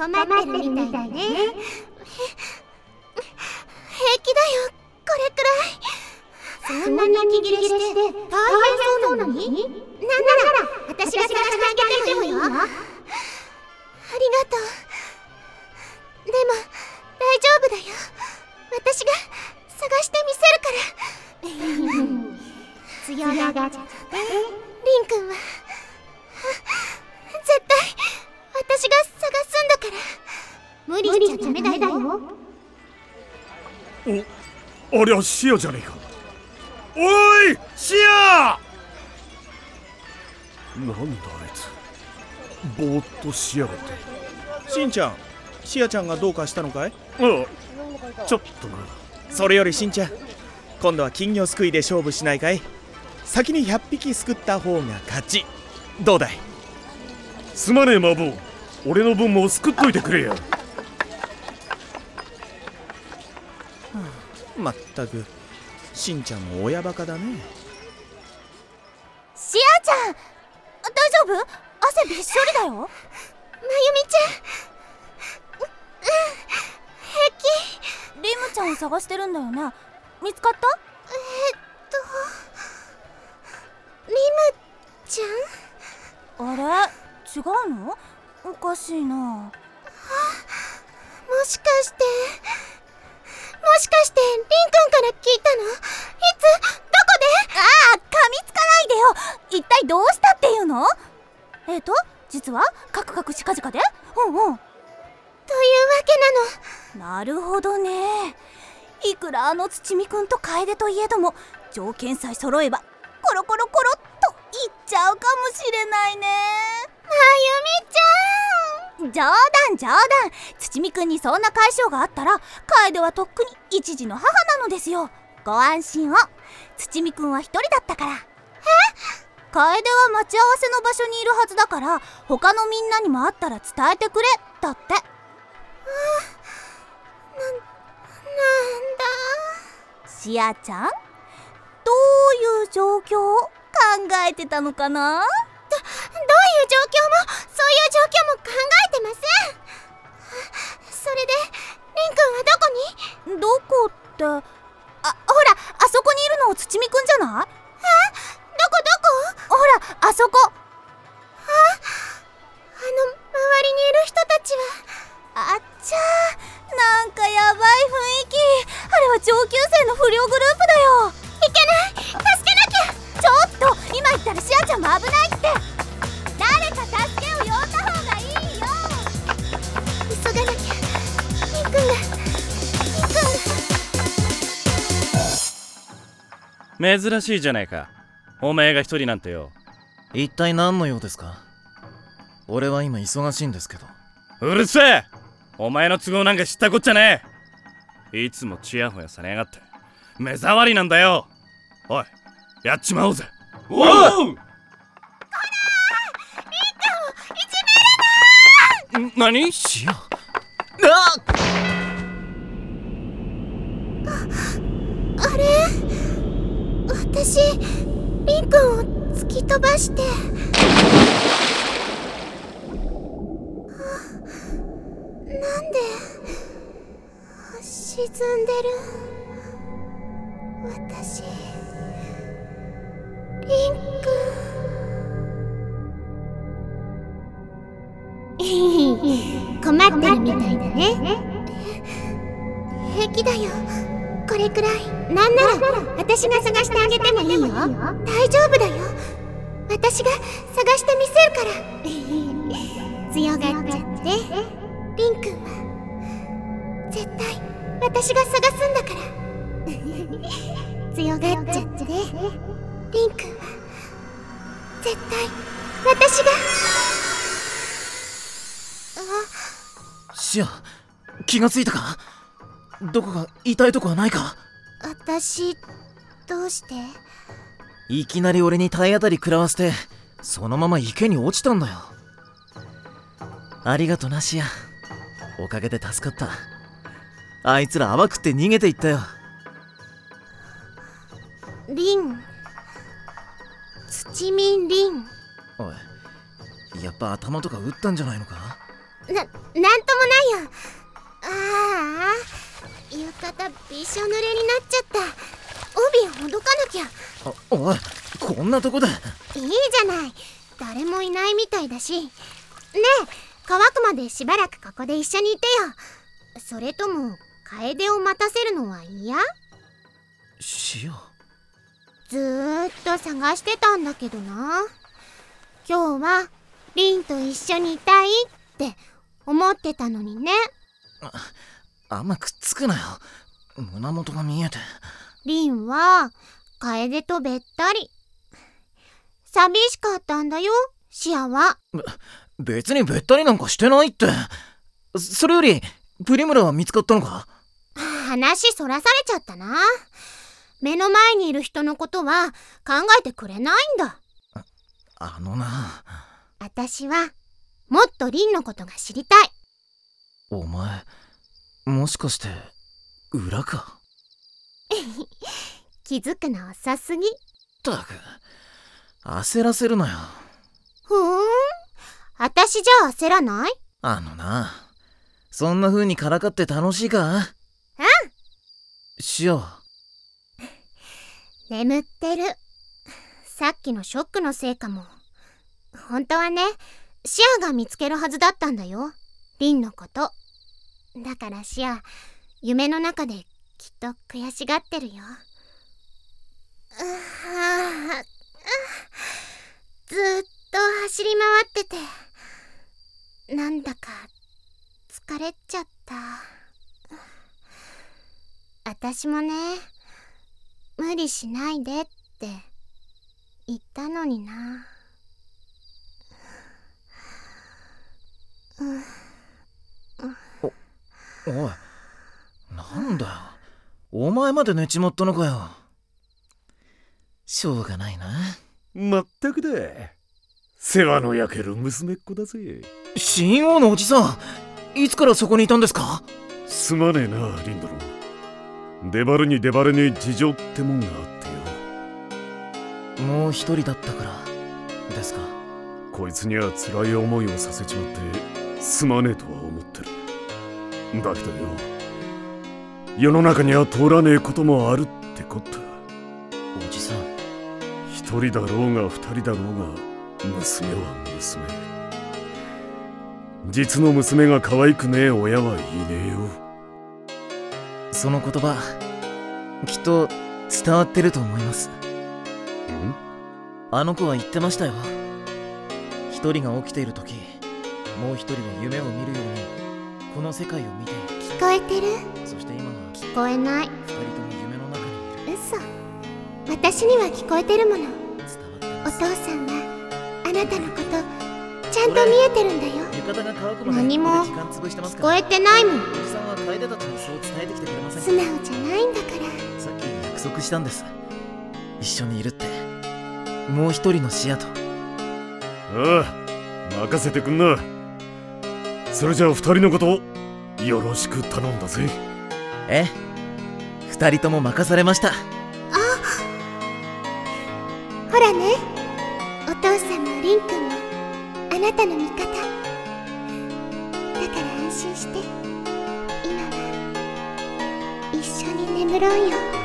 困ってるみたいだね。平気だよこれくらいそんなに息切れして大変そうなのになんなら私が探してあげてもいいよありがとうでも大丈夫だよ私が探してみせるから強がっちゃってリンくんはありゃシアじゃねえか。おいシアなんだあいつ。ぼーっとしやがって。しんちゃんしあちゃんがどうかしたのかい？あちょっとな。それよりしんちゃん今度は金魚すくいで勝負しないかい？先に100匹すくった方が勝ち。どうだい？すまねえマボウ。俺の分も救っといてくれやまったくしんちゃんも親バカだね。シアちゃん大丈夫？汗びっしょりだよ。まゆみちゃん。うん平気。リムちゃんを探してるんだよね。見つかった？えっとリムちゃん？あれ？違うの？おかしいな。もしかしてもしかしてくらあの土見くんと楓といえども条件さえ揃えばコロコロコロっといっちゃうかもしれないね。まゆみちゃん。冗談冗談。土見くんにそんな解消があったら楓はとっくに一児の母なのですよ。ご安心を。土見くんは一人だったから。え？楓は待ち合わせの場所にいるはずだから他のみんなにも会ったら伝えてくれ。だって。シアちゃんどういう状況を考えてたのかな？の不良グループだよ。いけない。助けなきゃ。ちょっと。今言ったらシアちゃんも危ないって。誰か助けを呼んだ方がいいよ。急がなきゃ。リンくんが珍しいじゃないか。お前が一人なんてよ。一体何の用ですか？俺は今忙しいんですけど。うるせえ。お前の都合なんか知ったこっちゃねえ。いつもチヤホヤされやがって目障りなんだよ。おいやっちまおうぜ。おう！ん？何？シアあれ？私リンくんを突き飛ばして。あなんで沈んでる？ってるみたいだね。平気だよ。これくらい。なんなら私が探してあげてもいいよ。大丈夫だよ。私が探してみせるから。強がっちゃって。リンくんは。絶対私が探すんだから。強がっちゃって リンくんは。絶対私がシア気がついたか？どこか痛いとこはないか？私どうして？いきなり俺に体当たり食らわせてそのまま池に落ちたんだよ。ありがとなシアおかげで助かった。あいつら甘くって逃げていったよ。リン。土見リン。おいやっぱ頭とか打ったんじゃないのか？ななんともないよ。ああ浴衣びしょ濡れになっちゃった。帯ほどかなきゃ。あおいこんなとこでいいじゃない。誰もいないみたいだし。ねえ乾くまでしばらくここで一緒にいてよ。それとも楓を待たせるのは嫌？シオずーっと探してたんだけどな。今日はリンと一緒にいたいって思ってたのにね。あんまくっつくなよ。胸元が見えて。リンは楓とべったり。寂しかったんだよシアは。別にべったりなんかしてないって。それよりプリムラは見つかったのか？話そらされちゃったな。目の前にいる人のことは考えてくれないんだ。あのな。私はもっとリンのことが知りたい。お前もしかして裏か？気づくの遅すぎ。ったく焦らせるなよ。ふーん。私じゃ焦らない？あのなそんな風にからかって楽しいか？うん。シオ 眠ってる。さっきのショックのせいかも。本当はねシアが見つけるはずだったんだよ。リンのこと。だからシア夢の中できっと悔しがってるよ。うはあずっと走り回っててなんだか疲れちゃった。私もね無理しないでって言ったのにな。おいなんだよ。お前まで寝ちまったのかよ。しょうがないな。まったくだ。世話の焼ける娘っ子だぜ。新王のおじさんいつからそこにいたんですか？すまねえなリンドロ。出張るに出張れねえ事情ってもんがあってよ。もう一人だったからですかこいつには辛い思いをさせちまってすまねえとは思ってる。だけどよ世の中には通らねえこともあるってこったおじさん。一人だろうが二人だろうが娘は娘。実の娘が可愛くねえ親はいねえよ。その言葉きっと伝わってると思います。ん？あの子は言ってましたよ。一人が起きている時もう一人は夢を見るようにこの世界を見て聞こえてる？そして今は聞こえない。二人とも夢の中にいる。嘘。私には聞こえてるもの。伝わっておます。父さんはあなたのことちゃんと見えてるんだよ。浴衣が乾くまで何もここで時間潰してますから。聞こえてないもん。おじさんは楓たちにそう伝えてきてくれません素直じゃないんだから。さっき約束したんです。一緒にいるって。もう一人のシアと。ああ任せてくんなそれじゃあ二人のことよろしく頼んだぜ。ええ。二人とも任されました。ほらね。お父さんもリンくんもあなたの味方。だから安心して。今は一緒に眠ろうよ。ね